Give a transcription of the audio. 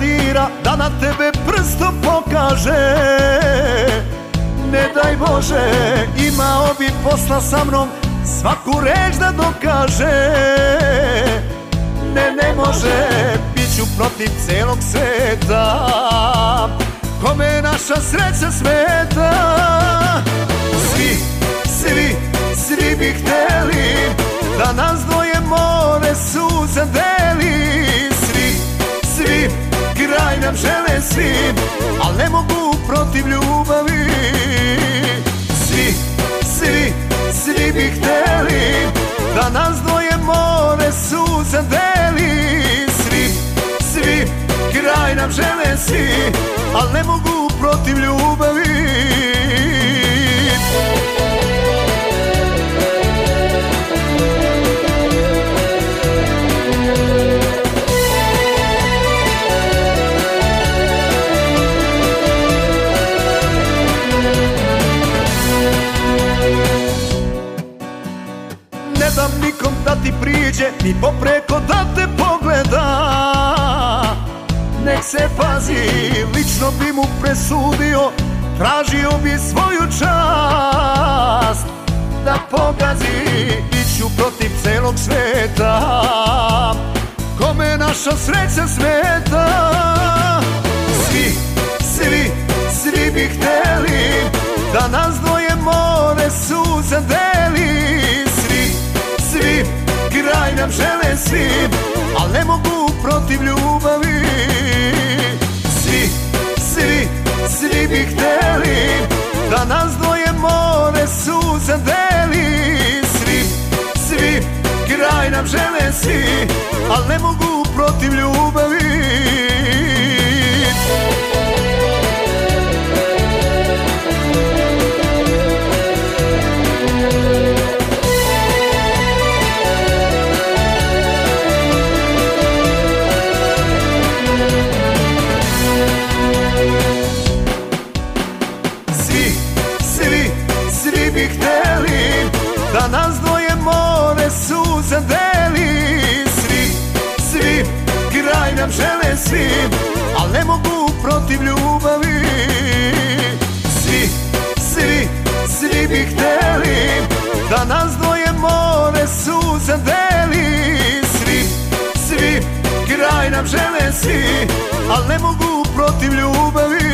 dira Da na tebe prstom pokaže. Ne daj Bože Imao bi posla sa mnom Svaku reč da dokaže. Ne, ne može Biću protiv celog sveta. Kome naša sreća smeta? Svi, svi, svi bi hteli Da nas dvoje more suze protiv ljubavi Svi, svi, svi bi hteli Da nas dvoje more suze deli. Svi, svi, kraj nam žele svi Al ne mogu protiv ljubavi ti priđe Ni popreko da te pogleda. Nek se pazi Lično bi mu presudio Tražio bi svoju čast. Da pogazi Iću protiv celog sveta. Kome naša sreća smeta? Svi, svi, svi bi hteli Da nas nam žele svi Al ne mogu protiv ljubavi. Svi, svi, svi bi hteli Da nas dvoje more suze deli. Svi, svi, kraj nam žele svi Al ne mogu protiv Da nas dvoje more suze deli. Svi, svi, kraj nam žele svi Al ne mogu protiv ljubavi. Svi, svi, svi bi hteli Da nas dvoje more suze deli. Svi, svi, kraj nam žele svi Al ne mogu protiv ljubavi